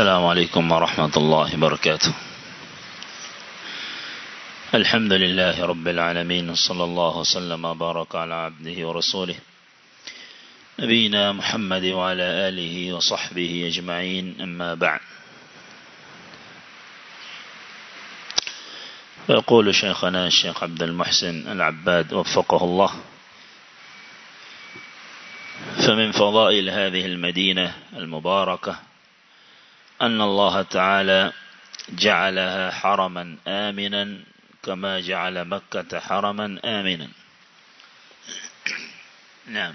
السلام عليكم ورحمة الله وبركاته. الحمد لله رب العالمين صلى الله وسلم وبارك على عبده ورسوله نبينا محمد وعلى آله وصحبه أجمعين أما بعد. يقول شيخنا الشيخ عبد المحسن العباد وفقه الله فمن فضائل هذه المدينة المباركة أن الله تعالى جعلها حرما آمنا كما جعل مكة حرما آمنا. نعم.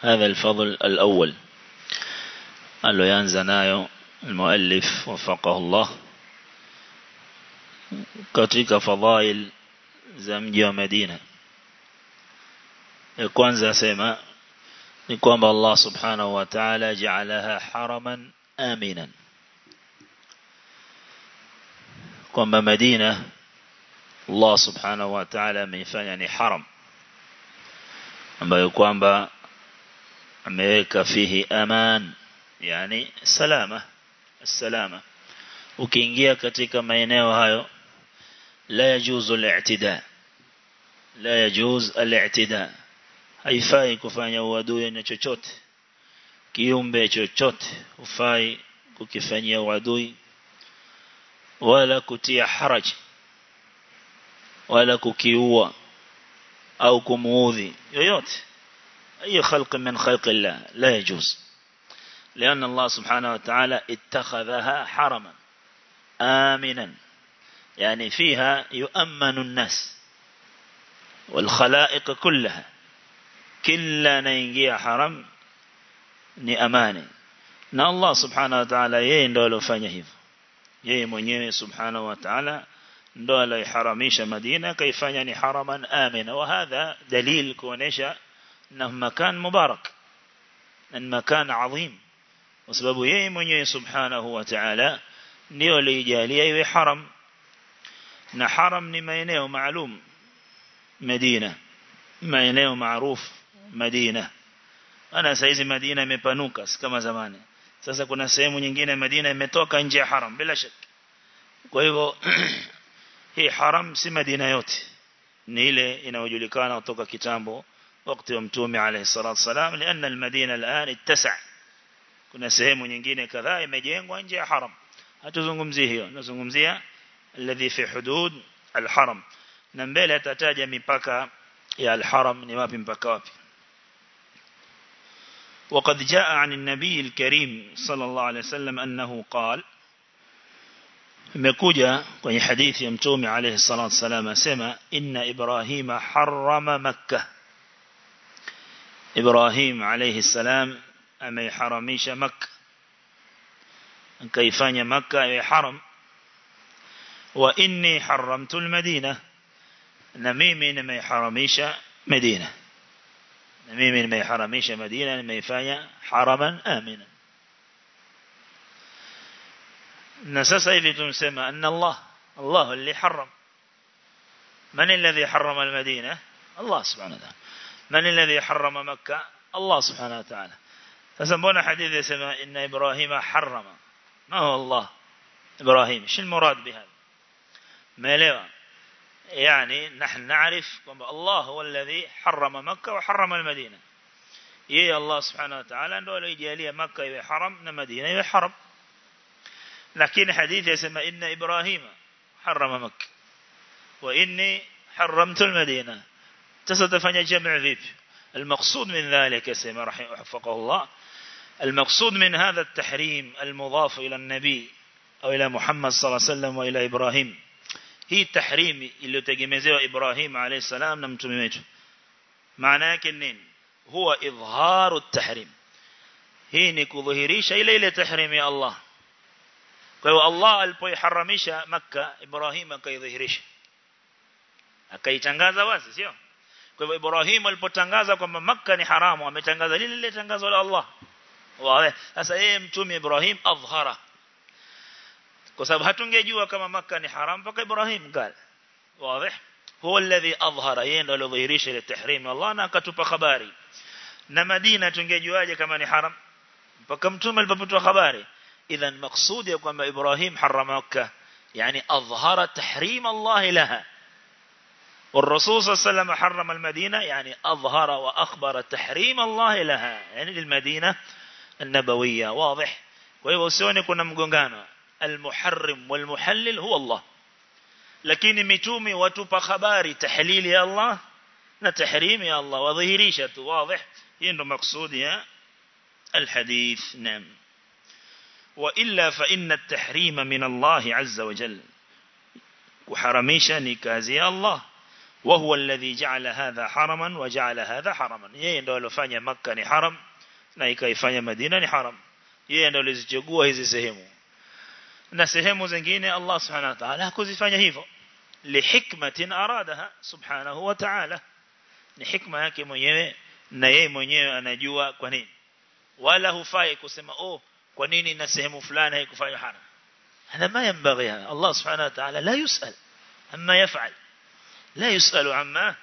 هذا الفضل الأول. قال له ينزنايو المؤلف وفقه الله wa Madina ya kwanza asema ni kwamba Allah subhanahu wa ta'ala ja'alaha haraman aminan kwamba Madina Allah subhanahu wa ta'ala ameifanya ni haram ambayo kwamba ameweka fihi aman yani salama salama ukiingia katika maeneo hayo la yajuzu al-i'tida la yajuz al-i'tida haifai kufanya uadui na chochote kiumbe chochote ufai kukifanyia uadui wala kutia haraj wala kukiua au kumuudhi yoyote. أي خلق من خلق الله لا يجوز لأن الله سبحانه وتعالى اتخذها حرما آمنا يعني فيها يؤمن الناس والخلائق كلها كلا نينجي حرم ni amani na Allah subhanahu wa ta'ala yeye ndo alofanya hivyo yeye mwenyewe subhanahu wa ta'ala ndo aliharamisha Madina kaifanya ni haraman amina wa hadha dalil kuonesha انه مكان مبارك ان مكان عظيم وسبب yeye mwenyewe subhanahu wa ta'ala ndio alijalia iwe haram na haram ni maeneo maalum Madina maeneo maarufu Madina maana saizi Madina imepanuka si kama zamani. Sasa kuna sehemu nyingine Madina imetoka nje ya haram bila shaka kwa hivyo hii haram si Madina yote. Ni ile inayojulikana kutoka kitambo wakati wa mtume alayhi salatu wasalam lianna almadina al'an ittasa. Kuna sehemu nyingine kadhaa imejengwa nje ya haram. Hatuzungumzii hiyo tunazungumzia alladhi fi hudud alharam. Na mbele atataja mipaka ya alharam ni wapi mpaka wapi. وقد جاء عن النبي الكريم صلى الله عليه وسلم أنه قال مكوجة في حديث يمتوم عليه الصلاة والسلام سمى إن إبراهيم حرم مكة. إبراهيم عليه السلام أم يحرميش مكة؟ كيف أن مكة يحرم وإني حرمت المدينة. نميمين ما يحرميش مدينة. Na mimi nimeiharamisha Madina nimeifanya haraman amina na sasa hivi tunasema anna Allah Allah اللي حرم. من الذي حرم المدينة؟ الله سبحانه وتعالى. من الذي حرم مكة؟ الله سبحانه وتعالى. فسمونا حديث يسمى إن إبراهيم حرم. ما هو الله؟ إبراهيم شو المراد بهذا؟ ما لوا يعني نحن نعرف الله هو الذي حرم مكة وحرم المدينة. يي الله سبحانه وتعالى؟ أنه لو يجالي مكة يحرم مدينة يحرم لكن حديث يسمى إن إبراهيم حرم مكة. وإني حرمت المدينة. تستفني جمع vipi المقصود من ذلك كما رحمه حفظه الله المقصود من هذا التحريم المضاف إلى النبي أو إلى محمد صلى الله عليه وسلم وإلى إبراهيم. هي التحريم اللي تجمزه إبراهيم عليه السلام نمتميته معناه كنين هو إظهار التحريم هي نكظهريش إلى إلى تحريم الله kwa Allah alipoiharamisha Makka Ibrahim akaidhihirisha akaitangaza wazi sio kwa hivyo Ibrahim alipotangaza kwamba Makka ni haramu ametangaza lile lile tangazo la Allah wawe sasa yeye mtume Ibrahim adhhara kwa sababu hatungejua kama Makka ni haram mpaka Ibrahim قال واضح هو الذي أظهر yeye ndo alidhihirisha ile tahrim. Allah na akatupa habari. Na Madina tungejuaje kama ni haram? Mpaka mtume alipopata habari. إذا مقصود يقول إبراهيم حرم مكة يعني أظهر تحريم الله لها والرسول صلى الله عليه وسلم حرم المدينة يعني أظهر وأخبر تحريم الله لها يعني للمدينة النبوية واضح ويوسوني كنا مقنقانا المحرم والمحلل هو الله. لكن متومي وتوبا خباري تحليل يا الله؟ نتحريم يا الله. وظهريشة واضح؟ ينو مقصود يا الحديث. نعم. وإلا فإن التحريم من الله عز وجل. وحرميشة نكازي الله. وهو الذي جعل هذا حرما وجعل هذا حرما. ينو لفاني مكة نحرم نايكا يفاني مدينة نحرم حرم. ينو لزجقوه زي سهمه na sehemu zingine Allah subhanahu wa ta'ala hakuzifanya hivyo lihikmatin aradaha subhanahu wa ta'ala ni hikma yake mwenyewe na yeye mwenyewe anajua kwa nini wala hufai kusema oh kwa nini na sehemu fulani haikufanywa haram هذا ما ينبغي الله سبحانه وتعالى لا يسأل عما يفعل لا يسأل عما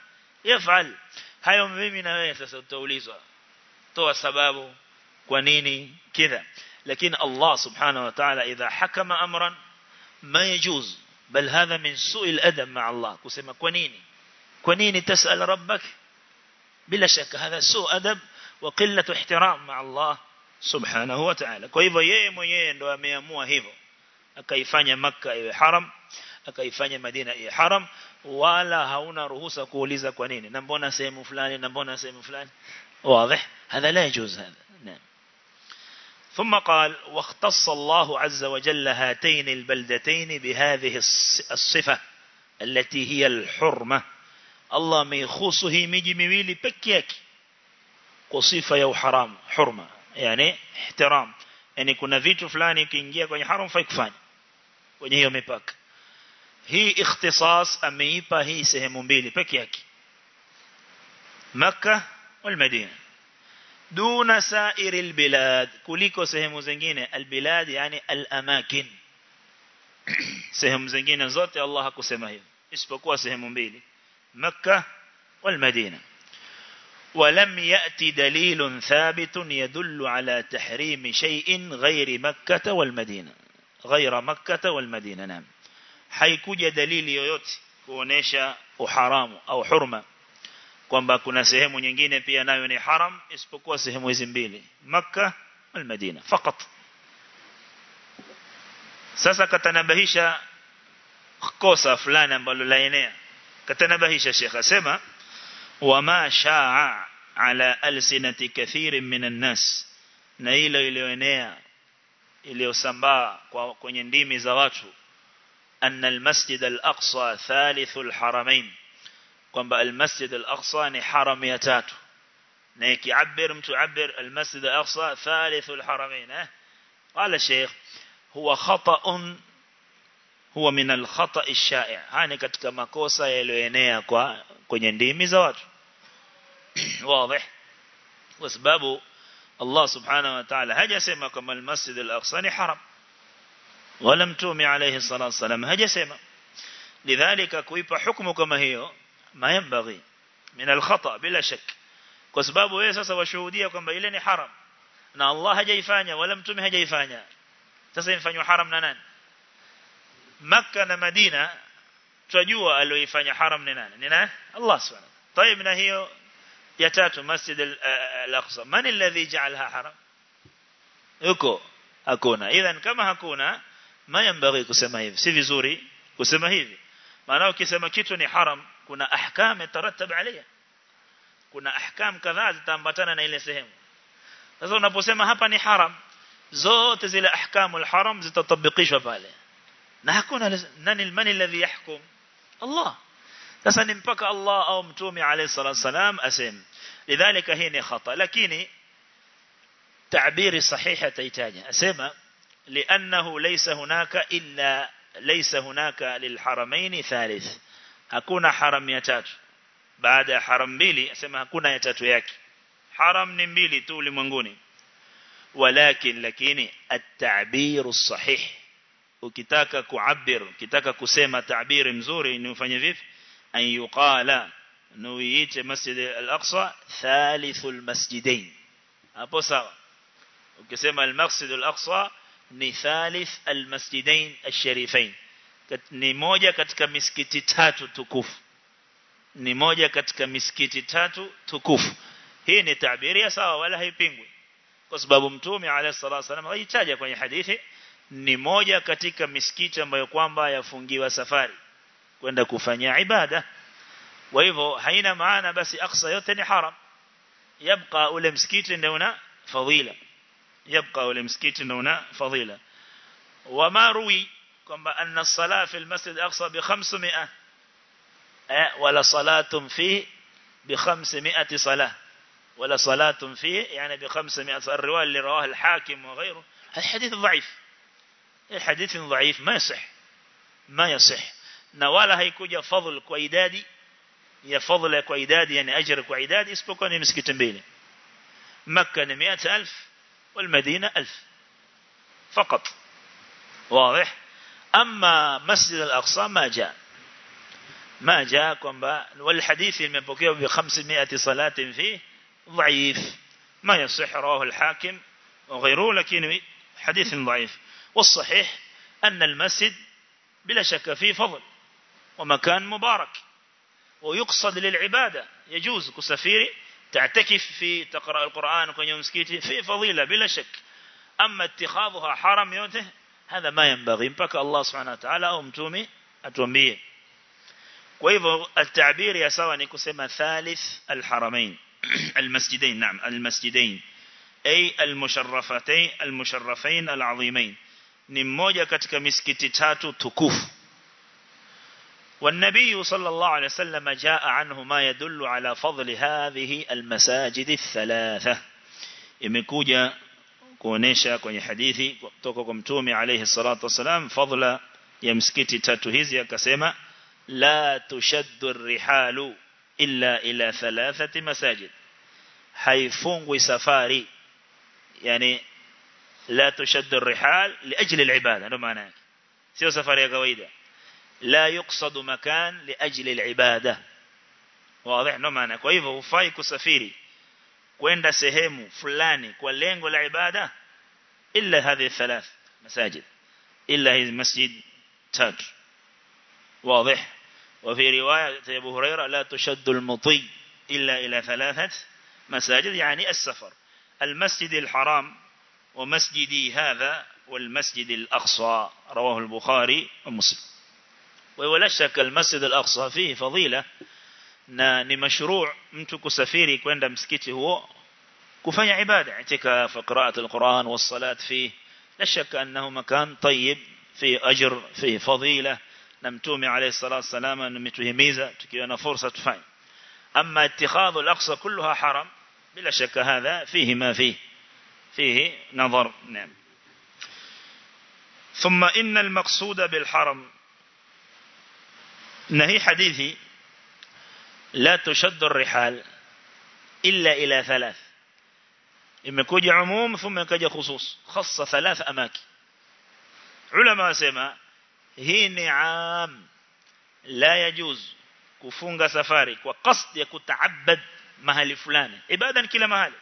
يفعل hayo mimi na wewe sasa utaulizwa toa sababu kwa nini kidha لكن الله سبحانه وتعالى إذا حكم أمرا ما يجوز بل هذا من سوء الأدب مع الله. كسمة كونيني كونيني تسأل ربك بلا شك هذا سوء أدب وقلة احترام مع الله سبحانه وتعالى. كيف يهم يهم ويهم وهيف أكيفان مكة حرم أكيفان مدينة حرم ولا هون رهوس كوليزا كونيني نبونا سيمو فلان نبونا سيمو فلان واضح هذا لا يجوز هذا ثم قال واختص الله عز وجل هاتين البلدتين بهذه الصفة التي هي الحرمة. الله ميخوصه ميجي ميويلي بكيك قصيفة يو حرام حرمة يعني احترام. يعني كنا kiingia kwenye haram faikufanya kwenye hiyo mipaka hii ikhtisas ameipa hii sehemu mbili peke yake Makkah wal Madina دون سائر البلاد. kuliko sehemu zingine البلاد يعني الأماكن. sehemu zingine zote الله kasema isipokuwa sehemu mbili. مكة والمدينة. ولم يأتي دليل ثابت يدل على تحريم شيء غير مكة والمدينة. غير مكة والمدينة نعم. haikuja دليل yoyote كونيشا وحرام أو حرمة. kwamba kuna sehemu nyingine pia nayo ni haram isipokuwa sehemu hizi mbili makka na Madina fakat sasa katanabahisha kosa fulani ambalo laenea. Katanabahisha Sheikh asema wama shaa ala alsinati kathirin minan nas. Na ile iliyoenea iliyosambaa kwenye ndimi za watu anna almasjid alaqsa thalithul haramain. Kwamba المسجد الأقصى ni haram ya tatu na ikiabir mtu abir المسجد الأقصى ثالث الحرمين eh قال الشيخ هو خطأ هو من الخطأ الشائع hani katika makosa yaliyoenea kwa kwenye ndimi za watu واضح kwa sababu Allah subhanahu wa ta'ala hajasema kama المسجد الأقصى ni haram wala mtume alayhi salatu wasalam hajasema lidhalika kuipa hukumu kama hiyo ما ينبغي من الخطأ بلا شك. كسبابه إيه ي س س كم بيلين حرام ن الله جيفانة ولم تمه جيفانة تسين فني حرام ننان. مكة مدينة تجوى ألو يفني إيه حرام ننان. ننا الله سبحانه طيب نهيو يتات مسجد الأقصى. من الذي جعلها حرام أكو. أكونا. اذا كما هكونا ما ينبغي كسمهيف. سي في زوري ناوي كسمك معناه ت ن ني حرام kuna ahkam yatarattab alayha kuna ahkam kadhaa zitaambatana na ile sehemu sasa unaposema hapa ni haram zote zile ahkamul haram zitatabikishwa pale na hakuna nani mani alladhi yahkum Allah sasa ni mpaka Allah au mtume alayhi salatu wasalam asem lidhalika hii ni khata lakini تعبير صحيح تيتاجا أسمى لأنه ليس هناك إلا ليس هناك للحرمين ثالث hakuna haram ya tatu baada ya haram mbili asema hakuna ya tatu yake haram ni mbili tu ulimwenguni walakin lakini at-ta'bir as-sahih ukitaka kuabir ukitaka kusema ta'biri mzuri ni ufanye vipi an yuqala nuiite masjid al-aqsa thalithul masjidain hapo sawa ukisema al-maqsid al-aqsa ni thalith almasjidain alsharifain ni moja katika misikiti tatu tukufu. Ni moja katika misikiti tatu tukufu. Hii ni tabiri ya sawa wala haipingwi. Kwa sababu mtume alayhi salatu wasallam alitaja kwenye hadithi ni moja katika misikiti ambayo kwamba yafungiwa safari kwenda kufanya ibada. Kwa hivyo haina maana basi aksa yote ni haram. Yabqa ule msikiti ndio una fadhila. Yabqa ule msikiti ndio una fadhila. Wama ruwi kwamba anna sala fi almasjid aqsa bi 500 wala salatun fi bi 500 salah ولا صلاة فيه يعني بخمسمائة الرواية اللي رواه الحاكم وغيره الحديث ضعيف. الحديث ضعيف ما يصح. ما يصح. نوالا هيكوجا فضل كويدادي يا فضل كويدادي يعني أجر كويدادي اسبقوني مسكت بيني مكة مئة ألف والمدينة ألف. فقط. واضح؟ أما مسجد الأقصى ما جاء. ما جاء والحديث المبكيه بخمسمائة صلاة فيه ضعيف. ما يصح رواه الحاكم وغيره لكن حديث ضعيف. والصحيح أن المسجد بلا شك فيه فضل ومكان مبارك ويقصد للعبادة. يجوز كسفير تعتكف في تقرأ القرآن كن يوم سكيتي في فضيلة بلا شك. أما اتخاذها حرم يوته هذا ما ينبغي. مبك الله سبحانه وتعالى أو متومي أتومبيه وإذا التعبير يسوى نكسما ثالث الحرمين. المسجدين نعم المسجدين. أي المشرفتين المشرفين العظيمين. نموجة كتك مسكت تاتو تكوف. والنبي صلى الله عليه وسلم جاء عنه ما يدل على فضل هذه المساجد الثلاثة. imekuja kuonyesha kwenye hadithi kutoka kwa Mtume عليه الصلاة والسلام fadhila ya misikiti tatu hizi akasema لا تشد الرحال إلا إلى ثلاثة مساجد haifungwi safari يعني لا تشد الرحال لأجل العبادة هذا معنى sio safari ya kawaida لا يقصد مكان لأجل العبادة واضح نو نمانك وإذا وفايك سفيري kwenda sehemu fulani kwa lengo la ibada illa hadhi thalath masajid illa hizi masjid tatu. واضح وفي رواية أبو هريرة لا تشد المطي إلا إلى ثلاثة مساجد يعني السفر المسجد الحرام ومسجدي هذا والمسجد الأقصى رواه البخاري ومسلم ولا شك المسجد الأقصى فيه فضيلة na ni mashru' mtu kusafiri kwenda msikiti huo kufanya ibada itikaf qira'at alquran was-salat fi la shakka annahu makan tayyib fi ajr fi fadila na mtume alayhi salatu wasalama ametuhimiza tukiwa na fursa tufanye amma ittikhadhu al-aqsa kulluha haram bila shaka hadha fihi ma fihi fihi nadhar naam ثم إن المقصود بالحرم نهي حديثي لا تشد الرحال إلا إلى ثلاث. إما كوج عموم ثم كوج خصوص. خص ثلاث أماكن. علماء سما هي نعام لا يجوز كفونغ سفاري وقصد يكون تعبد مهل فلان. عبادا كلا مهل.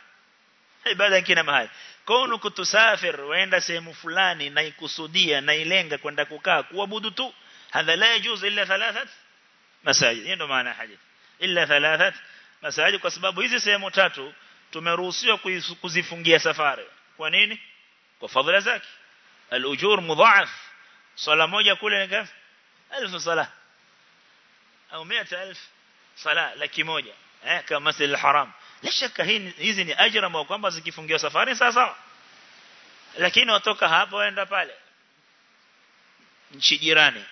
ibada kila mahali. كونك تسافر waenda sehemu fulani na ukakusudia na lengo kwenda kukaa kuabudu tu هذا لا يجوز إلا ثلاثة مساجد. يعني معنى حديث illa thalathat masajid kwa sababu hizi sehemu tatu tumeruhusiwa kuzifungia safari. Kwa nini? Kwa fadhila zake. Al-ujur mudha'af. Sala moja kule ni ngapi 1000 sala au 100000 sala laki moja. Eh kama masjid al-haram la shaka hizi ni ajira mwa kwamba zikifungiwa safari sawa sawa. Lakini watoka hapo waenda pale. Nchi jirani.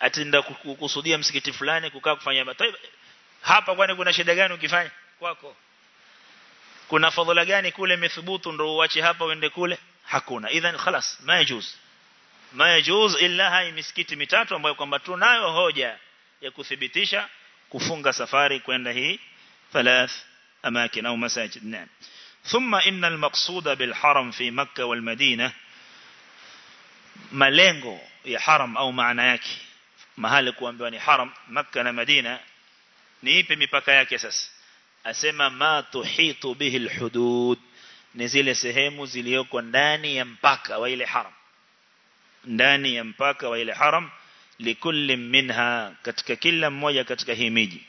Atenda kukusudia msikiti fulani kukaa kufanya ibada hapa kwani kuna shida gani ukifanya kwako kuna fadhila gani kule imethubutu ndio uache hapa uende kule hakuna idhan khalas ma yajuz ma yajuz illa hai misikiti mitatu ambayo kwamba tunayo hoja ya kuthibitisha kufunga safari kwenda hii thalath amakin au masajid naam ثم إن المقصود بالحرم في مكة والمدينة malengo ya haram au maana yake mahali kuambiwa ni haram Makka na Madina ni ipi mipaka yake sasa asema ma tuhitu bihi alhudud ni zile sehemu zilioko ndani ya mpaka wa ile haram ndani ya mpaka wa ile haram likulli minha katika kila mmoja katika hii miji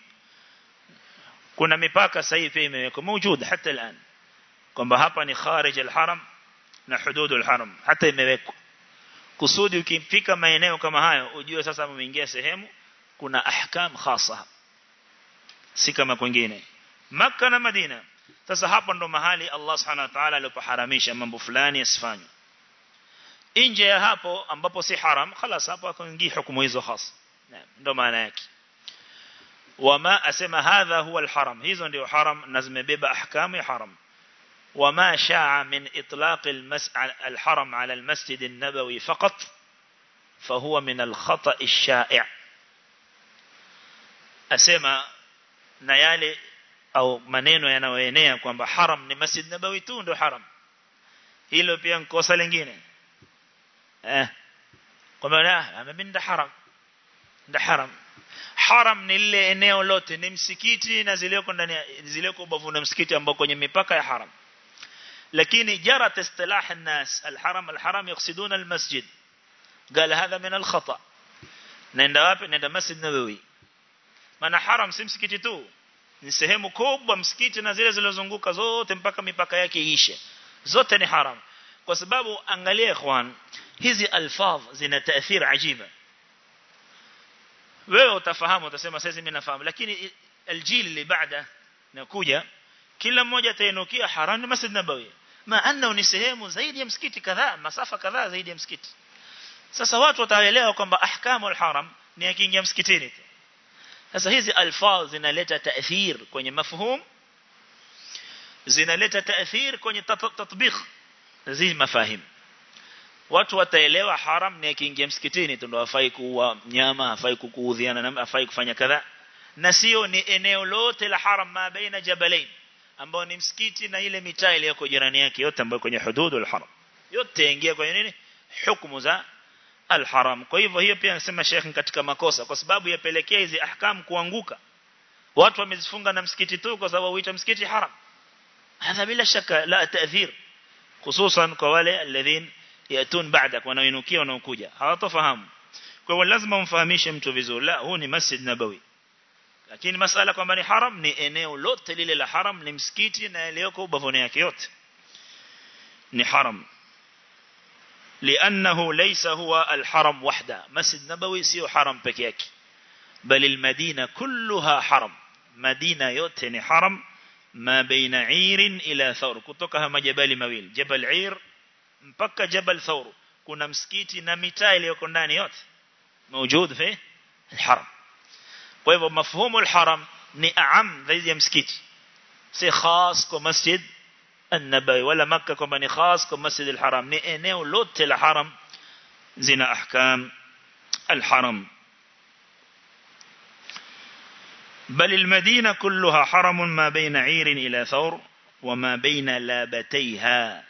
kuna mipaka sasa hivi imewekwa موجود hata الان kwamba hapa ni kharij al-haram na hudud al-haram hata imewekwa kusudi ukifika maeneo kama hayo ujue sasa umeingia sehemu kuna ahkam khasa Si kama kwingine Makka na Madina sasa hapa ndo mahali Allah subhanahu wa ta'ala alipoharamisha mambo fulani yasifanywe nje ya hapo ambapo si haram خلاص hapo akaingia hukumu hizo khas ndo maana yake wama asema hadha huwa alharam hizo ndio haram na zimebeba ahkamu ya haram وما شاع من إطلاق المس... الحرم على المسجد النبوي فقط فهو من الخطأ الشائع أسمى نيالي أو maneno yanayoenea kwamba haram ni masjid nabawi tu ndio haram hilo pia nkosa lingine eh kwamba la amebinda haram ndio haram haram ni lile eneo lote ni msikiti na zileko ndani zileko ubavu na msikiti ambao kwenye mipaka ya haram lakini jarat istilah الناس الحرم الحرم يقصدون المسجد قال هذا من الخطأ nenda wapi nenda masjid nabawi maana haram si msikiti tu. Ni sehemu kubwa msikiti na zile zilizozunguka zote mpaka mipaka yake iishe. Zote ni haram. Kwa sababu angalia ikhwan hizi alfaz zina taathir ajiba. Wewe utafahamu utasema sasa mimi nafahamu. Lakini aljil li baada nakuja kila mmoja atainukia haram ni masjid nabawi. Maana ni sehemu zaidi ya msikiti kadhaa masafa kadhaa zaidi ya msikiti. Sasa watu wataelewa kwamba ahkamu alharam ni akiingia msikitini tu sasa hizi alfaz zinaleta taathir kwenye mafhum zinaleta taathir kwenye tatbikh hizi mafahim. Watu wataelewa haram ni akiingia msikitini tu ndo hafai kuua mnyama hafai kukuudhiana na hafai kufanya kadha na sio ni eneo lote la haram ma baina jabalain ambao ni msikiti na ile mitaa iliyoko jirani yake yote ambayo kwenye hududul haram. Yote ingia kwenye nini? Hukumu za alharam. Kwa hivyo hiyo pia anasema Sheikh katika makosa kwa sababu yapelekea hizi ahkam kuanguka. Watu wamezifunga na msikiti tu kwa sababu huita msikiti haram. Hadha bila shaka la taathir hususan kwa wale alladhin yatun ba'dak wanaoinukia wanaokuja. Hawatofahamu. Kwa hivyo lazima umfahamishe mtu vizuri. La huu ni masjid nabawi. Lakini masala kwamba ni haram ni eneo lote lile la haram ni msikiti na iliyoko ubavuni yake yote. Ni haram لأنه ليس هو الحرم وحده. مسجد نبوي سيو حرم بكيك. بل المدينة كلها حرم. مدينة يوتني حرم ما بين عير إلى ثور. كتوكها مجبال مويل جبل عير مبكى جبل ثور. كنا مسكيتي نمتا iliyoko ndani yote موجود في الحرم. kwa hivyo mafhumu alharam ni aam zaidi ya msikiti النبي ولا مكة كما نخاص كما مسجد الحرام. نئنئ لوت الحرم زنا أحكام الحرم. بل المدينة كلها حرم ما بين عير إلى ثور وما بين لابتيها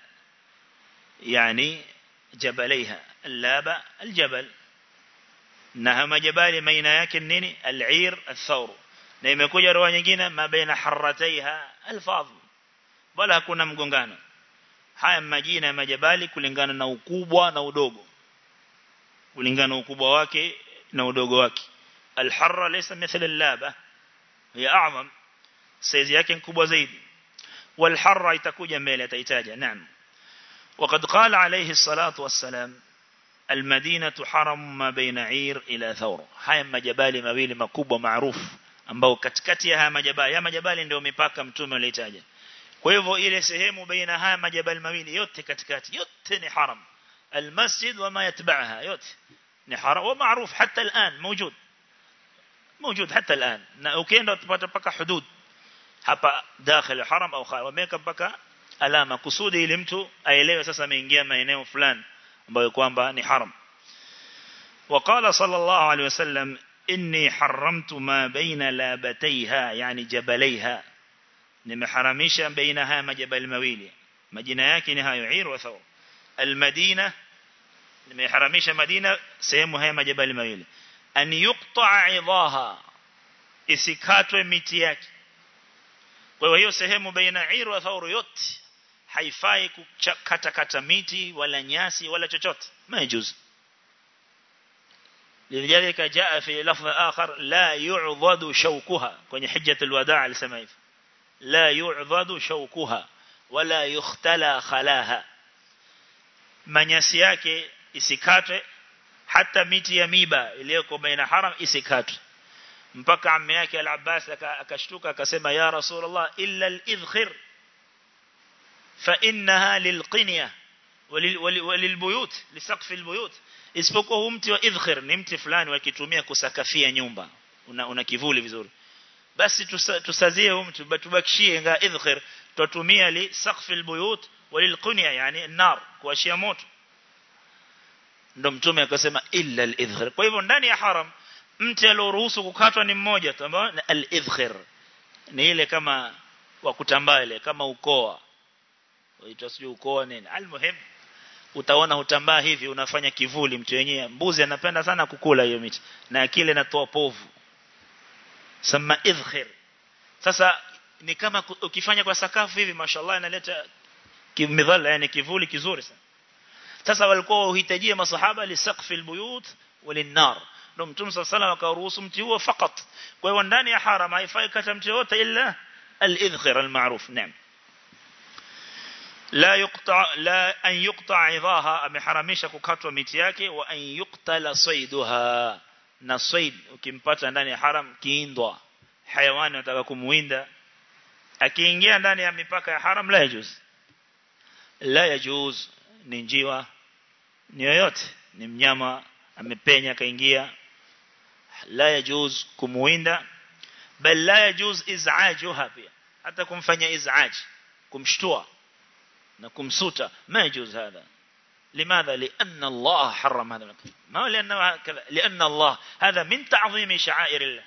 يعني جبليها. اللابة الجبل. نها نهما جبال مين يكنني العير الثور. نيمكو جروان يجينا ما بين حرتيها الفاضل wala hakuna mgongano haya majina ya majabali kulingana na ukubwa na udogo kulingana na ukubwa wake na udogo wake al-harra laysa mithla al-laba hiya a'zam size yake kubwa zaidi wal-harra itakuja mbele ataitaja naam وقد قال عليه الصلاة والسلام المدينة حرم ما بين عير إلى ثور haya majabali mawili makubwa maarufu ambao katikati ya haya majabali ya majabali ndio mipaka mtume alitaja Kwa hivyo ile sehemu baina haya majabali mawili yote katikati yote ni haram المسجد وما يتبعها ni haram ومعروف حتى الآن موجود موجود حتى الآن utapata paka hudud hapa dakhil haram au kharij wameka paka alama kusudi ili mtu aelewe sasa ameingia maeneo fulani ambayo kwamba ni haram وقال صلى الله عليه وسلم إني حرمت ما بين لابتيها يعني جبليها نمحرمشا بينها مجبل مويلي مدينة يكن هاي عير وثو المدينة نمحرمشا مدينة سيمها مجبل مويلي أن يقطع عظاها. إسكات ومتياك وهي سهم بين عير وثور يوت. حيفاي كتا كتا ميتي ولا نياسي ولا تشوت ما يجوز. لذلك جاء في لفظ آخر لا يعضد شوكها. كون حجة الوداع لسمايف لا يعضد شوكها ولا يختلى خلاها. من يسياك إسكات حتى ميت يميبا إليكم بين حرم إسكات مبكى عمياك العباس لك أكشتوك كسما يا رسول الله إلا الإذخر فإنها للقنية وللبيوت لسقف البيوت إسبقوهم تي وإذخر نمت فلان وكتومية كسكفية نيومبا una una kivuli basi tusazie huu mtu tubakishie nga idhkhir tutumia li saqf albuyut walilqunya yani nar kuashia moto. Ndo mtume akasema illa al-idkhir kwa hivyo ndani ya haram mti alioruhusu kukatwa ni mmoja tu ambao ni ile kama wa kutambaa ile kama ukoa. Waitwa sio ukoa nini. Almuhim utaona utambaa hivi unafanya kivuli mtu wenyewe. Mbuzi anapenda sana kukula hiyo miti na kile natoa povu sema idkhir sasa ni kama ukifanya kwa sakafu hivi mashallah inaleta kimidhala yani kivuli kizuri sana sasa walikuwa uhitajia masahaba li saqfil buyut walinar ndio mtume sallallahu akaruhusu mti huo fakat kwa hiyo ndani ya haram haifai kata mti wote illa al-idkhir al-ma'ruf naam la yuqta la an yuqta idhaha ameharamisha kukatwa miti yake wa an yuqtala sayduha na said ukimpata ndani ya haram kiindwa. Hayawani unataka kumuinda. Akiingia ndani ya mipaka ya haram la yajuz. La yajuz ni njiwa ni yoyote. Ni mnyama amepenya kaingia la yajuz kumuinda. Bal la yajuz iz'ajuha pia hata kumfanya iz'aj kumshtua na kumsuta ma yajuz hada لماذا؟ لأن الله حرم هذا المكان. ما هو لأنه كذا؟ لأن الله هذا من تعظيم شعائر الله.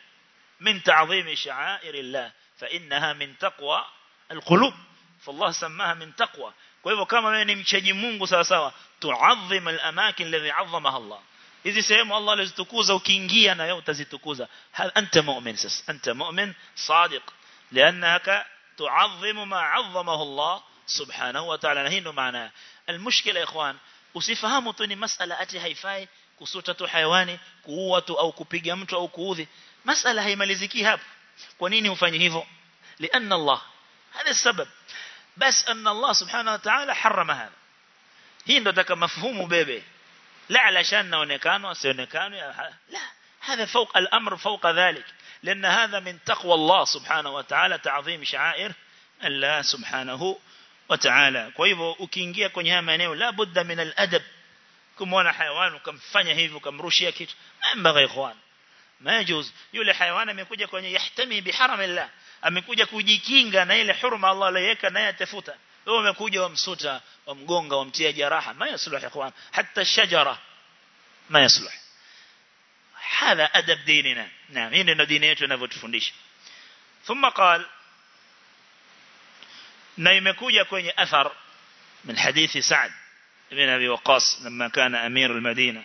من تعظيم شعائر الله. فإنها من تقوى القلوب. فالله سماها من تقوى. كيف كما من يمشني مونغو ساسوا تعظم الأماكن الذي عظمها الله إذا سيما الله لزتكوزة وكينجي أنا يوم تزتكوزة هل أنت مؤمن سس أنت مؤمن صادق لأنك تعظم ما عظمه الله سبحانه وتعالى هنا معنا المشكلة يا إخوان usifahamu tu ni masala ati haifai kusuta tu hayawani kuua tu au kupiga mtu au kuudhi masala haimaliziki hapo kwa nini ufanye hivyo لأن الله هذا السبب بس أن الله سبحانه وتعالى حرم هذا هي ndo taka mafhumu bebe la علشان naonekano sionekano لا هذا فوق الأمر فوق ذلك لأن هذا من تقوى الله سبحانه وتعالى تعظيم شعائر الله سبحانه وتعالى كويبو وكينجيا كونيها مانيو لا بد من الأدب كم وأنا حيوان وكم فانيا هيف وكم روشيا كيتو ما ينبغي إخوان ما يجوز يولي حيوان من كوجا كوني يحتمي بحرم الله من كوجا كوجي كينجا نايل حرم الله ليك نايل تفوتا هو من كوجا ومسوتا ومقونغا ومتيا جراحا ما يصلح يا إخوان حتى الشجرة ما يصلح هذا أدب ديننا نعم هنا ديننا تنفوت ثم قال na imekuja kwenye athar من حديث سعد بن أبي وقاص لما كان أمير المدينة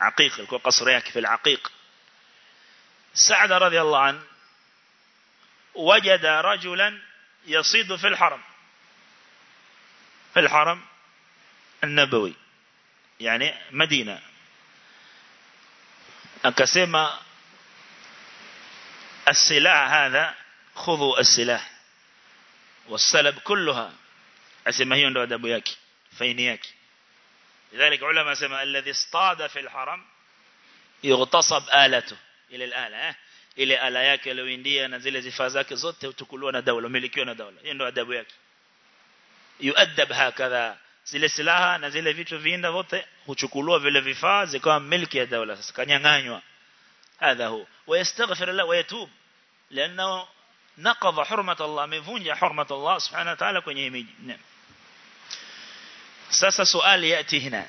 عقيق القصر يكفي في العقيق سعد رضي الله عنه وجد رجلا يصيد في الحرم في الحرم النبوي يعني مدينة akasema السلاح هذا خذوا السلاح والسلب كلها. اسمها هي عنده أدب ياكي فين ياكي. لذلك علماء سمى الذي اصطاد في الحرم يغتصب آلته. إلى الآلة ها؟ إلى آلة ياكي لو اندية نزيل زفازاك زوت وتكلون دولة وملكون دولة. عنده أدب ياكي. يؤدب هكذا. zile silaha na zile vitu vinda vote huchukuliwa vile vifaa zikawa milki ya dawla sasa kanyanganywa hadha hu wa yastaghfir Allah نقض حرمة الله من فنج حرمة الله سبحانه وتعالى كوني يمين نعم. ساسا سؤال يأتي هنا.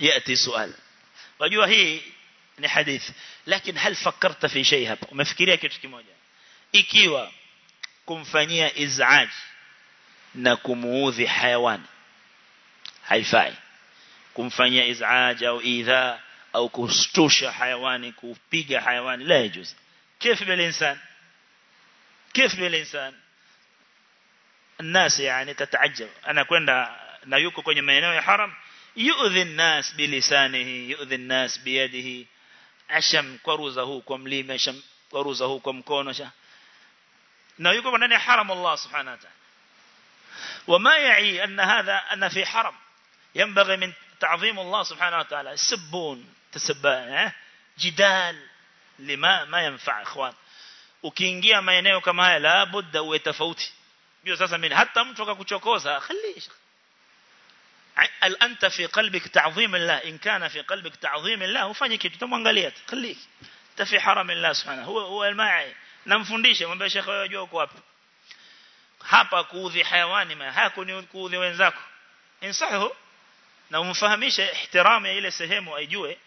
يأتي سؤال. وجوه هي نحديث لكن هل فكرت في شيء هب؟ ومفكرية كتشكي موجة إكيوا. كم فنية إزعاج. نكم وذي حيوان. هاي فاي. كم فنية إزعاج أو إذا أو كستوش حيواني كوبيجة حيوان لا يجوز. كيف بالإنسان؟ كيف بالإنسان الناس يعني تتعجب. أنا كنت نايوكو كوني مينو يحرم يؤذي الناس بلسانه يؤذي الناس بيده. عشم قروزه كم ليم عشم كروزه كم كونش نايوكو بناني حرم الله سبحانه وتعالى. وما يعي أن هذا أن في حرم. ينبغي من تعظيم الله سبحانه وتعالى. سبون تسبان جدال لما ما ينفع إخوان. Ukiingia maeneo kama haya la budda uwe tofauti. Ndio sasa mimi hata mtu akakuchokoza khalish al anta fi qalbik ta'zim Allah in kana fi qalbik ta'zim Allah ufanye kitu tamwangalia khali ta fi haram Allah subhanahu huwa huwa al-ma'i. Namfundishe mwambie shekhe wewe unajua uko wapi. Hapa kuudhi hayawani ma hakuni kuudhi wenzako. Insahu na umfahamishe ihtiramu ya ile sehemu aijue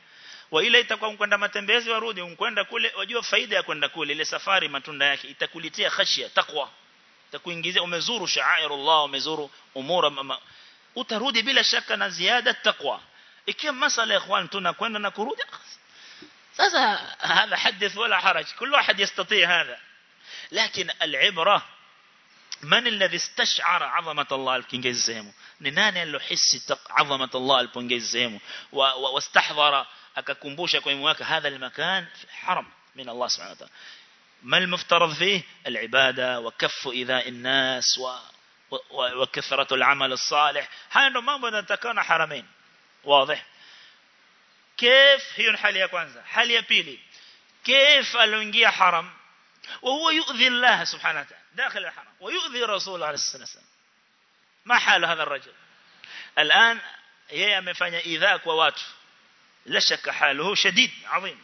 wa ile itakuwa kwenda matembezi warudi unkwenda kule wajua faida ya kwenda kule ile safari matunda yake itakulitia khashia takwa itakuingizia umezuru sha'airullah umezuru umura mama utarudi bila shaka na ziada takwa ikiwa masala ya ikhwan tunakwenda na kurudi sasa هذا حدث ولا حرج كل واحد يستطيع هذا لكن العبره من الذي استشعر عظمة الله الكنجيز سهمه نناني اللي حس عظمة الله الكنجيز سهمه واستحضر akakumbusha kwa wake هذا المكان حرم من الله سبحانه وتعالى. ما المفترض فيه؟ العبادة وكف إذاء الناس و وكثرة العمل الصالح. هاي ndo mambo yanatakana haramain واضح؟ كيف ya kwanza hali ya pili كيف aloingia haram وهو يؤذي الله سبحانه وتعالى داخل الحرم ويؤذي رسول الله عليه والسلام. ما حال هذا الرجل؟ الآن yeye amefanya idhaa kwa watu لا شك حاله شديد عظيم.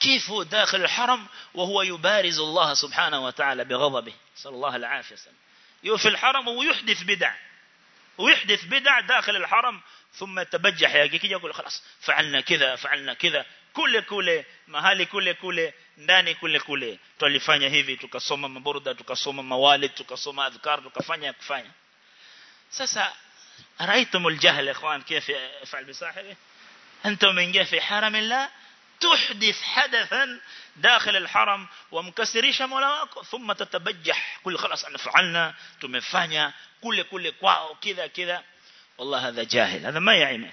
كيف هو داخل الحرم وهو يبارز الله سبحانه وتعالى بغضبه؟ صلى الله العافية. وسلم في الحرم ويحدث بدع. ويحدث بدع داخل الحرم ثم تبجح يجي يقول خلاص فعلنا كذا فعلنا كذا. kule kule mahali kule kule ndani kule kule tulifanya hivi tukasoma maburda tukasoma mawalid tukasoma adhkar tukafanya kufanya sasa رأيتم الجهل إخوان كيف يفعل بصاحبه؟ أنت من جاء في حرم الله تحدث حدثا داخل الحرم ومكسريش ملاك ثم تتبجح كل خلاص أنا فعلنا تمفانا كل كل قواه كذا كذا. والله هذا جاهل هذا ما يعمل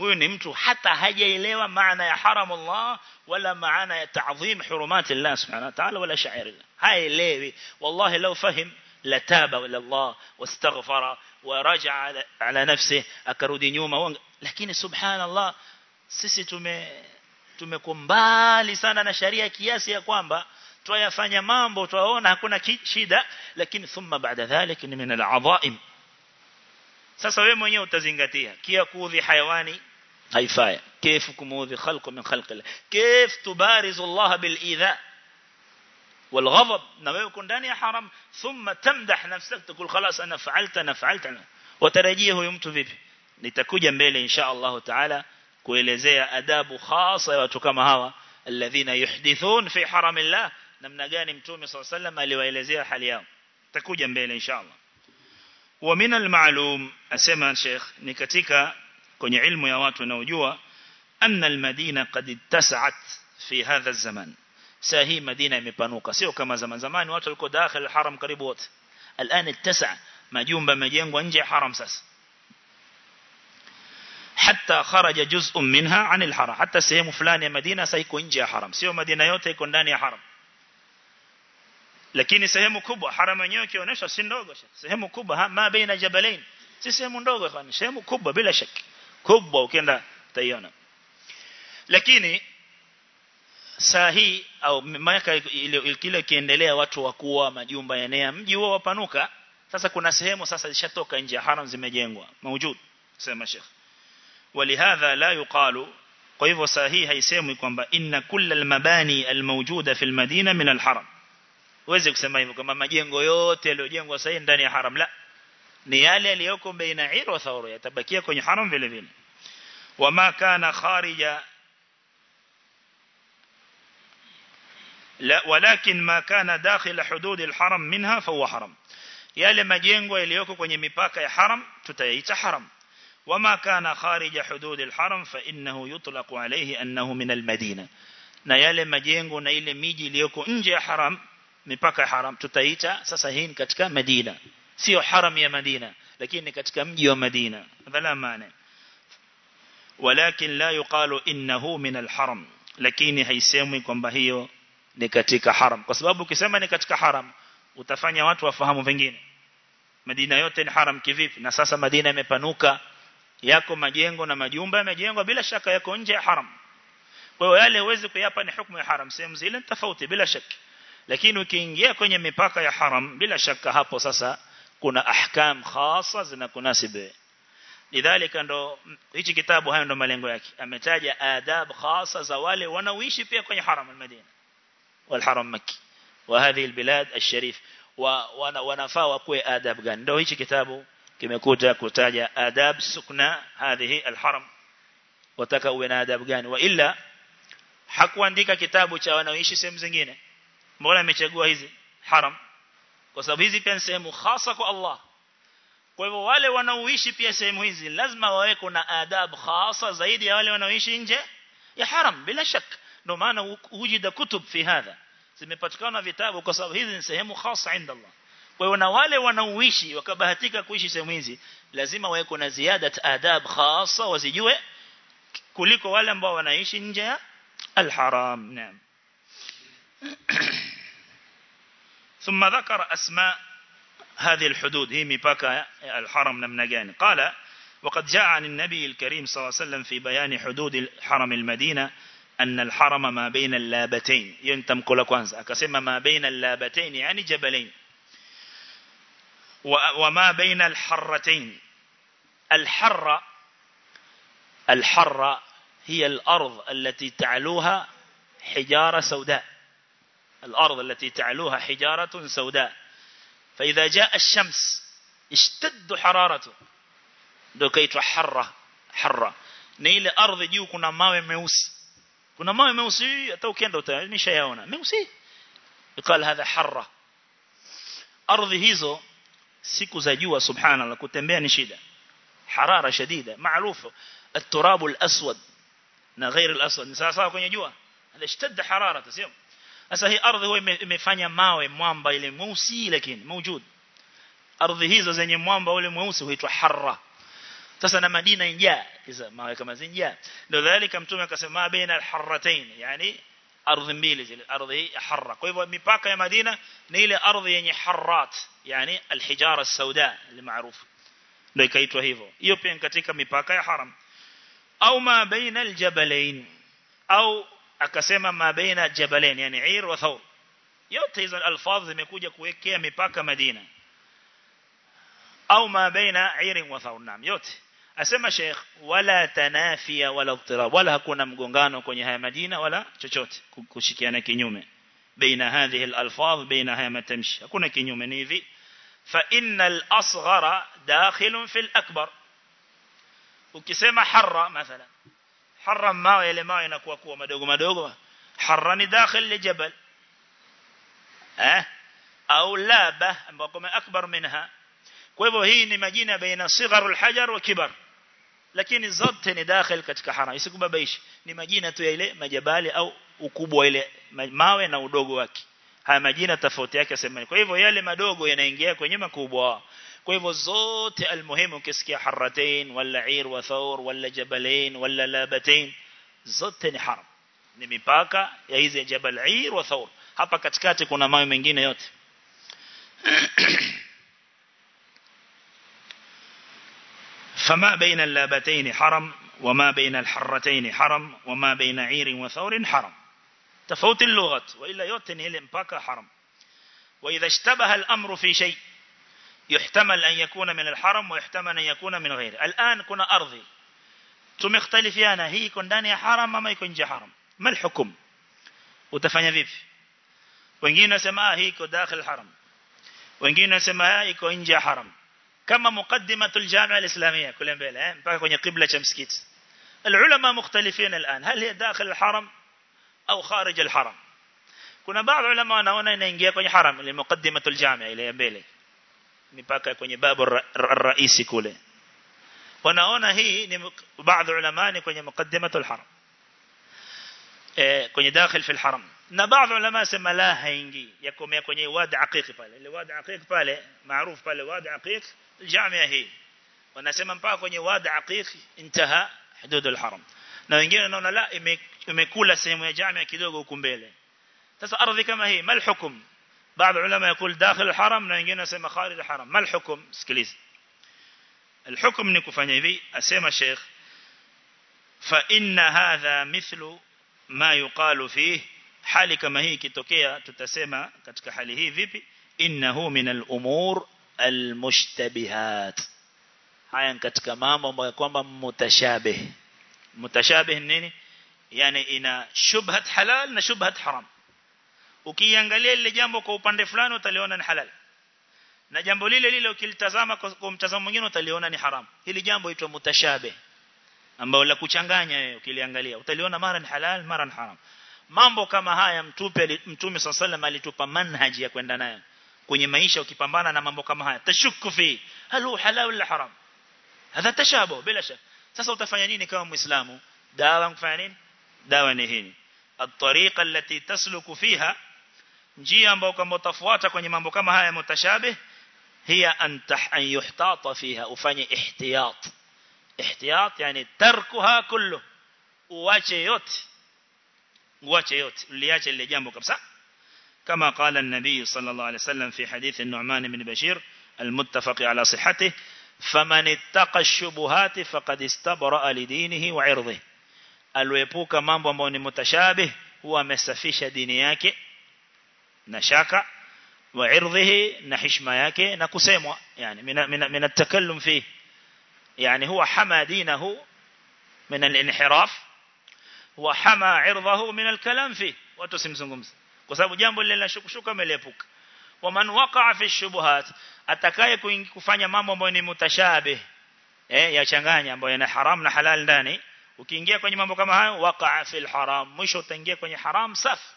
هو نمت حتى هجا إليه معنى حرم الله ولا معنى تعظيم حرمات الله سبحانه وتعالى ولا شعير الله. هاي إليه والله لو فهم لتاب إلى الله واستغفر ورجع على نفسه. أكرودين يوم lakini subhanallah sisi tume tumekumbali sana na sharia kiasi ya kwamba twayafanya mambo twaona hakuna shida lakini thumma baada dhalik ni min al-adhaim sasa wewe mwenyewe utazingatia kia kuudhi hayawani haifaya كيف كمودhi خلق من خلق الله كيف تبارز الله بالإيذاء والغضب na wewe uko ndani ya haram thumma tamdah nafsak تقول خلاص انا فعلت انا فعلت انا watarajia huyo mtu vipi nitakuja mbele insha Allah taala kuelezea adabu khasa ya watu kama hawa alladhina yuhdithun fi haramillah namna gani mtume صلى الله عليه وسلم aliwaelezea hali yao takuja mbele insha Allah ومن المعلوم asema Sheikh ni katika kwenye ilmu ya watu wanaojua anna almadina qad ittasat fi hadha alzaman sahi madina imepanuka sio kama zaman zamani watu walikuwa dakhil alharam karibu wote الان اتسع majumba yamejengwa nje haram sasa hatta kharaja juz'un minha 'an al-haram hatta sehemu fulani ya Madina sasa iko ya haram. Sio Madina yote iko ndani ya haram. Lakini sehemu kubwa haram yenyewe kionyesha si ndogo sehemu kubwa ma baina jabalain. Si sehemu ndogo kwani sehemu kubwa bila shaki kubwa ukienda utaiona. Lakini saa hii au miaka ile kiendelea watu wakuwa majumba yanea mji huo wapanuka. Sasa kuna sehemu sasa zishatoka nje ya haram zimejengwa. Maujud sema Sheikh ولهذا لا يقال kwa hivyo sahihi haisemwi kwamba inna kullal mabani almawjuda fil madina min alharam uweze kusema hivyo kama majengo yote yaliyojengwa sasa ndani ya haram la ni yale yaliyoko baina ir wa thawr yatabakia kwenye haram vile vile wama kana kharija لا ولكن ما كان داخل حدود الحرم منها فهو حرم yale majengo yaliyoko kwenye mipaka ya haram tutayaita haram wama kana خارج hudud الحرم فإنه يطلق عليه أنه من almadina na yale majengo na ile miji iliyoko nje ya haram mipaka haram tutaita sasa hii katika Madina. Sio haram ya Madina lakini katika mji wa Madina. Dhala maana? Walakin la yuqalu innahu min al-haram lakini haisemwi kwamba hiyo ni katika haram. Kwa sababu ukisema ni katika utafanya watu wafahamu vingine. Madina yote ni haram kivipi? Na sasa Madina imepanuka yako majengo na majumba yamejengwa bila shaka yako nje ya haram. Kwa hiyo yale huwezi kuyapa ni hukumu ya haram. Sehemu zile tofauti bila shaka. Lakini ukiingia kwenye mipaka ya haram bila shaka hapo sasa kuna ahkam khasa zinakunasibe. Lidhalika ndo hichi kitabu hayo ndo malengo yake. Ametaja adab khasa za wale wanaoishi pia kwenye haram al-Madina Makki wa hadhihi albilad al-sharif. Wa wanafaa wakuwe adab gani? Ndio hichi kitabu kimekuta kutaja adab sukna hadhihi alharam. Wataka uwe na adab gani? Wa illa hakuandika kitabu cha wanaoishi sehemu zingine. Mbona amechagua hizi? Haram. Kwa sababu hizi pia sehemu hasa kwa Allah. Kwa hivyo wale wanaoishi pia sehemu hizi lazima wawe kuna adab hasa zaidi ya wale wanaoishi nje ya haram bila shaka ndio maana hujida kutub fi hadha. Zimepatikana vitabu kwa sababu hizi ni sehemu hasa inda kwa hiyo na wale wanaoishi wakabahatika kuishi sehemu hizi lazima wawe kuna ziada adab hasa wazijue kuliko wale ambao wanaishi nje ya الحرام نعم ثم ذكر أسماء هذه الحدود هي ميباكا الحرم نمنجان قال وقد جاء عن النبي الكريم صلى الله عليه وسلم في بيان حدود حرم المدينة أن الحرم ما بين اللابتين ينتم كل كوانزا أكسم ما بين اللابتين يعني جبلين وما بين الحرتين. الحر الحر هي الأرض التي تعلوها حجارة سوداء. الأرض التي تعلوها حجارة سوداء. فإذا جاء الشمس اشتد حرارته. دوكيت حرة حرة نيل أرض جيو كنا ماوي مeusi kuna mawe meusi hata ukienda utashayaona meusi يقال هذا حرة ardhi hizo siku za jua subhanallah kutembea ni shida harara shadida maarufu التراب الأسود na ghair al-aswad ni sawa sawa kwenye jua hada ishtadda harara sio sasa hii ardhi huwa imefanya mawe mwamba ile mweusi lakini mawjud ardhi hizo zenye mwamba ule mweusi huitwa harra sasa na Madina injaa hizo mawe kama zinjaa ndio dhalika mtume akasema baina al-harratain yani ardhi mbili zile ardhi harra kwa hivyo mipaka ya Madina ni ile ardhi yenye harrat yani al-hijara as-sauda ile maarufu ndio ikaitwa hivyo hiyo pia katika mipaka ya haram au ma baina aljabalain au akasema ma baina jabalain yani ir wa thawr yote hizo alfadh zimekuja kuwekea mipaka Madina au ma baina ir wa thawr naam yote asema sheikh wala tanafia wala ittirab wala hakuna mgongano kwenye haya Madina wala chochote kushikiana kinyume baina hadhihi alalfadh baina haya matamshi hakuna kinyume ni hivi fa innal asghara dakhilun fil akbar ukisema harra mathalan harra mawe ile mawe inakuwa kuwa madogo madogo harra ni dakhil li jabal eh au laba ambako akbar minha kwa hivyo hii ni majina baina sigharul hajar wa kibar lakini zote ni dakhil katika haram. Isikubabaishi. Ni majina tu ya ile majabali au ukubwa ile mawe na udogo wake. Haya majina tofauti yake asemani kwa hivyo yale madogo yanaingia kwenye makubwa. Kwa hivyo zote almuhimu ukisikia harratain wala ir wa thawr wala jabalain wala labatain zote ni haram. Ni mipaka ya hizi jabal ir wa thawr. Hapa katikati kuna mawe mengine yote فما بين اللابتين حرم وما بين الحرتين حرم وما بين عير وثور حرم. تفوت اللغة وإلا يوتن إلى مباكا حرم. وإذا اشتبه الأمر في شيء يحتمل أن يكون من الحرم ويحتمل أن يكون من غيره. الآن كنا أرضي. tumekhtalifiana hii iko ndani ya haram ama iko nje haram mal hukum utafanya vipi wengine wasema hii iko dakhil haram wengine wasema iko nje haram كما مقدمة الجامعة الإسلامية. كلهم ب ي ل قبلة ش العلماء مختلفين الآن. هل هي داخل الحرم أو خارج الحرم؟ كنا بعض علماء ن ا و ن حرم اللي مقدمة الجامعة اللي ب ي ل ي بقى ي باب الرئيسي كله. و ن هي بعض علماء ن مقدمة الحرم. إيه، ك داخل في الحرم. ن ب ع علماء سما لا هينجي. يكون يكون وادي عقيق اللي الوادي عقيق فله معروف فله وادي عقيق الجامعة هي. ونسمى مباكوني واد عقيق انتهى حدود الحرم. نعم، نوينجينا نونا لا يميكولا سيمو الجامعة كدوغو كمبيلة تسا أرضي كما هي ما الحكم؟ بعض العلماء يقول داخل الحرم نعم، نوينجينا سيما خارج الحرم. ما الحكم؟ سكليز. الحكم نكفاني بي أسيم الشيخ فإن هذا مثل ما يقال فيه. حالي كما هي كتوكيا تتسيما كتك حالي هي فيبي إنه من الأمور al-mushtabihat. Haya katika mambo ambayo kwamba mutashabih. Mutashabih nini? Yani ina shubhat halal na shubhat haram. Ukiangalia lile jambo kwa upande fulani utaliona ni halal. Na jambo lile lile ukilitazama kwa mtazamo mwingine utaliona ni haram. Hili jambo huitwa mutashabih ambao la kuchanganya wewe ukiliangalia. Utaliona mara ni halal mara ni haram. Mambo kama haya mtupe mtume sallallahu alitupa manhaji ya kwenda nayo kwenye maisha ukipambana na mambo kama haya tashuku fi hal huwa halal wala haram hadha tashabuh bila shaka sasa utafanya nini kama muislamu dawa kufanya nini dawa ni hii الطريقة التي تسلك فيها njia ambayo kama utafuata kwenye mambo kama haya mutashabih hiya an an yuhtata fiha ufanye ihtiyat ihtiyat yani tarkuha kullu uache yote uache yote uliache lile jambo kabisa كما قال النبي صلى الله عليه وسلم في حديث النعمان بن بشير المتفق على صحته فمن اتقى الشبهات فقد استبرأ لدينه وعرضه. aliyeepuka mambo yenye متشابه huyo amesafisha dini yake نشاك وعرضه na heshima yake na kusema يعني من, من, من التكلم فيه. يعني هو حمى دينه من الانحراف وحمى عرضه من الكلام فيه. وتسمسن قمسن kwa sababu jambo lile la shukushuka ameliepuka waman waqa'a fi shubuhat atakaye kufanya mambo ambayo ni mutashabih eh yachanganya ambayo yana haram na halal ndani ukiingia kwenye mambo kama hayo waqa'a fil haram mwisho utaingia kwenye haram safi.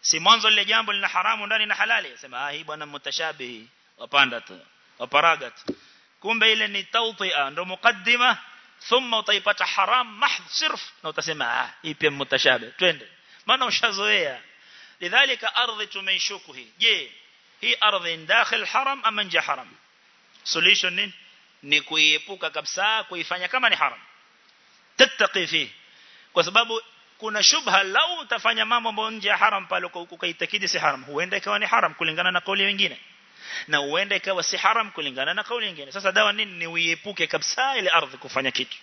Si mwanzo lile jambo lina haramu ndani na halali sema ah hii bwana mutashabihi wapanda tu waparaga tu. Kumbe ile ni tawtia ndo mukaddima thumma utaipata haram mahdh sirf. Na utasema ah hii pia mutashabih twende. Maana ushazoea lidhalika ardhi tumeishuku hii je hii ardhi dakhil haram ama nje haram solution nini ni kuiepuka kabisa kuifanya kama ni haram tattaqi fi kwa sababu kuna shubha lau utafanya mambo ambayo nje ya haram pale ukaitakidi si haram huenda ikawa ni haram kulingana na kauli nyingine na huenda ikawa si haram kulingana na kauli nyingine sasa dawa nini ni uiepuke kabisa ile ardhi kufanya kitu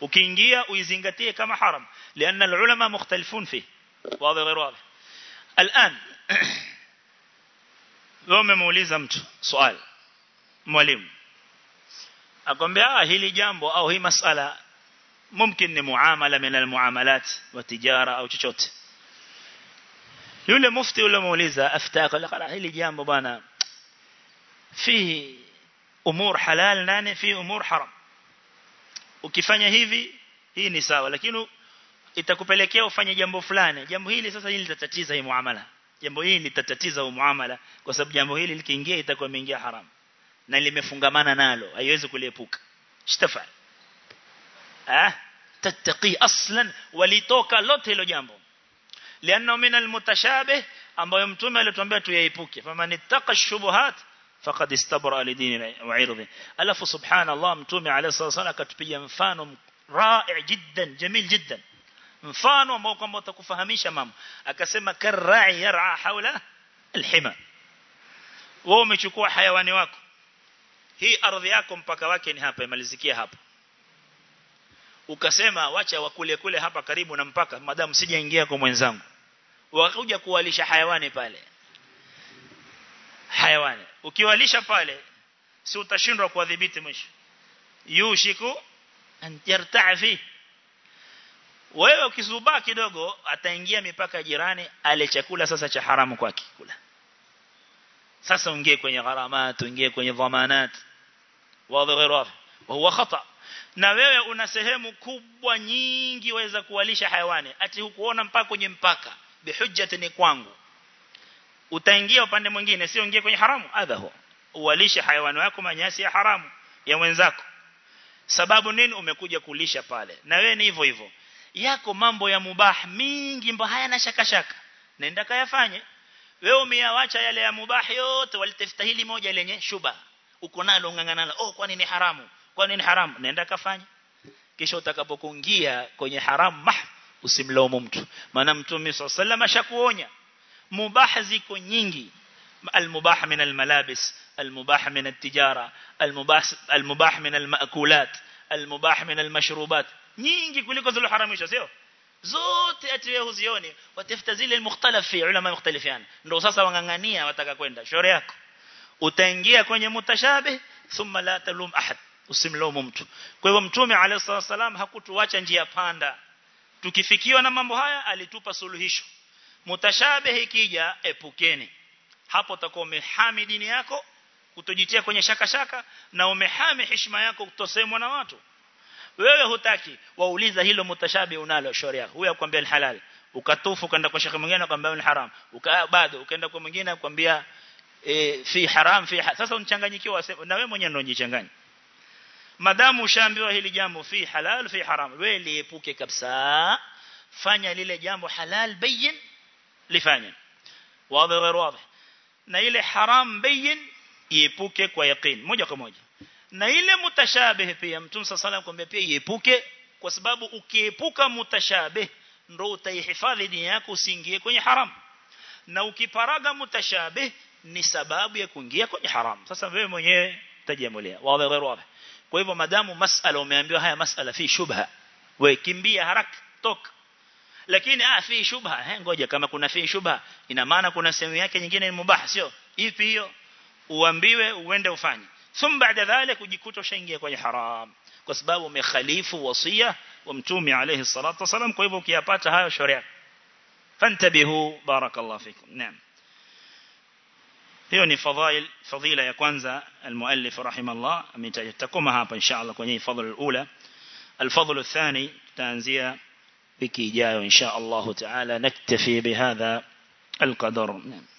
ukiingia uizingatie kama haram lianna ulama mukhtalifun fi wazi غير واضح الآن لما موليزا متو سؤال مواليم أقول آه هلي جامبو أو هي مسألة ممكن نمعاملة من المعاملات والتجارة أو تشوت يولي مفتي ولا موليزا أفتاق لقال هلي جامبو بانا. فيه أمور حلال ناني فيه أمور حرام. وكيفانيا هيفي هي نساء ولكن itakupelekea ufanye jambo fulani. Jambo hili sasa hili litatatiza hii muamala. Jambo hili litatatiza muamala kwa sababu jambo hili likiingia itakuwa imeingia haram na limefungamana nalo haiwezi kuliepuka. Shtafa ah tattaqi aslan walitoka lote hilo jambo. Lianna min almutashabih ambayo mtume alituambia tuyaepuke. Faman ittaqa shubuhat faqad istabra li dini wa irdi. Alafu subhanallah mtume alayhi salatu akatupiga mfano ra'i jiddan jamil jiddan mfano ambao kwamba utakufahamisha mambo akasema karra'i yar'a haula alhima. Wewe umechukua hayawani wako. Hii ardhi yako mpaka wake ni hapa imalizikia hapa. Ukasema wacha wakule kule hapa karibu na mpaka madamu sijaingia kwa mwenzangu. Wakakuja kuwalisha hayawani pale. Hayawani. Ukiwalisha pale si utashindwa kuadhibiti mwisho. Yushiku an yarta'a fi wewe ukizubaa kidogo ataingia mipaka jirani ale chakula sasa cha haramu kwa kikula sasa ungie kwenye gharamat ungie kwenye dhamanat wa ghairu wa khata. Na wewe una sehemu kubwa nyingi waweza kuwalisha hayawani. Ati hukuona mpaka kwenye mpaka. Bihujjati ni kwangu. Utaingia upande mwingine sio ungie kwenye haramu? Adha huwa. Uwalisha hayawani wako manyasi ya haramu ya wenzako sababu nini? Umekuja kulisha pale. Na wewe ni hivyo hivyo yako mambo ya mubah mingi ambayo hayana shaka shaka nenda kayafanye wewe umeawacha yale ya mubah yote walitafuta hili moja lenye shuba uko nalo ngangana oh kwani ni haramu kwani ni haramu nenda kafanye kisha utakapokuingia kwenye haramu mah usimlaumu mtu maana mtume sallallahu ashakuonya mubah ziko nyingi المباح من الملابس المباح من التجارة المباح المباح من المأكولات المباح من المشروبات nyingi kuliko zile haramisha sio? Zote ati wewe huzioni. Watafuta zile mukhtalaf fi ulama mukhtalifiana ndio sasa wangangania wataka kwenda. Shauri yako. Utaingia kwenye mutashabih thumma la talum ahad. Usimlaumu mtu. Kwa hivyo mtume alayhi wasallam hakutuacha njia panda. Tukifikiwa na mambo haya alitupa suluhisho. Mutashabih ikija epukeni. Hapo utakuwa umehami dini yako kutojitia kwenye shaka shaka na umehami heshima yako kutosemwa na watu wewe hutaki. Wauliza hilo mutashabi unalo sharia huyo akwambia ni halal ukatufu kaenda kwa shekhi mwingine akwambia ni haram. Ukaa bado ukaenda kwa mwingine akwambia e, fi haram fi ha. sasa unchanganyikiwa na wewe mwenyewe ndio unajichanganya madamu ushaambiwa hili jambo fi halal fi haram. Wewe liepuke kabisa. Fanya lile jambo halal bayin lifanya wazi wazi na ile haram bayin iepuke kwa yaqeen moja kwa moja na ile mutashabih pia mtume sallallahu alayhi pia iepuke kwa sababu ukiepuka mutashabih ndio utaihifadhi dini yako usiingie kwenye haram. Na ukiparaga mutashabih ni sababu ya kuingia kwenye haram. Sasa wewe mwenyewe tajamulia wazi ghairu wazi. Kwa hivyo madamu masala umeambiwa haya masala fi shubha. Wewe kimbia haraka toka lakini ah fi shubha eh ngoja kama kuna fi shubha ina maana kuna sehemu yake nyingine ni mubah sio? Ipi hiyo? Uambiwe uende ufanye. ثم بعد ذلك ujikute ushaingia kwenye حرام. kwa sababu umekhalifu وصية ya Mtume عليه الصلاة والسلام kwa hiyo كياباتها وشريع فانتبهوا بارك الله فيكم. نعم. hiyo ni فضائل فضيلة ya kwanza المؤلف رحمه الله tukome hapa إن شاء الله kwenye الفضل الأولى. الفضل الثاني تانزيا بكي جاي إن شاء الله تعالى نكتفي بهذا القدر. نعم.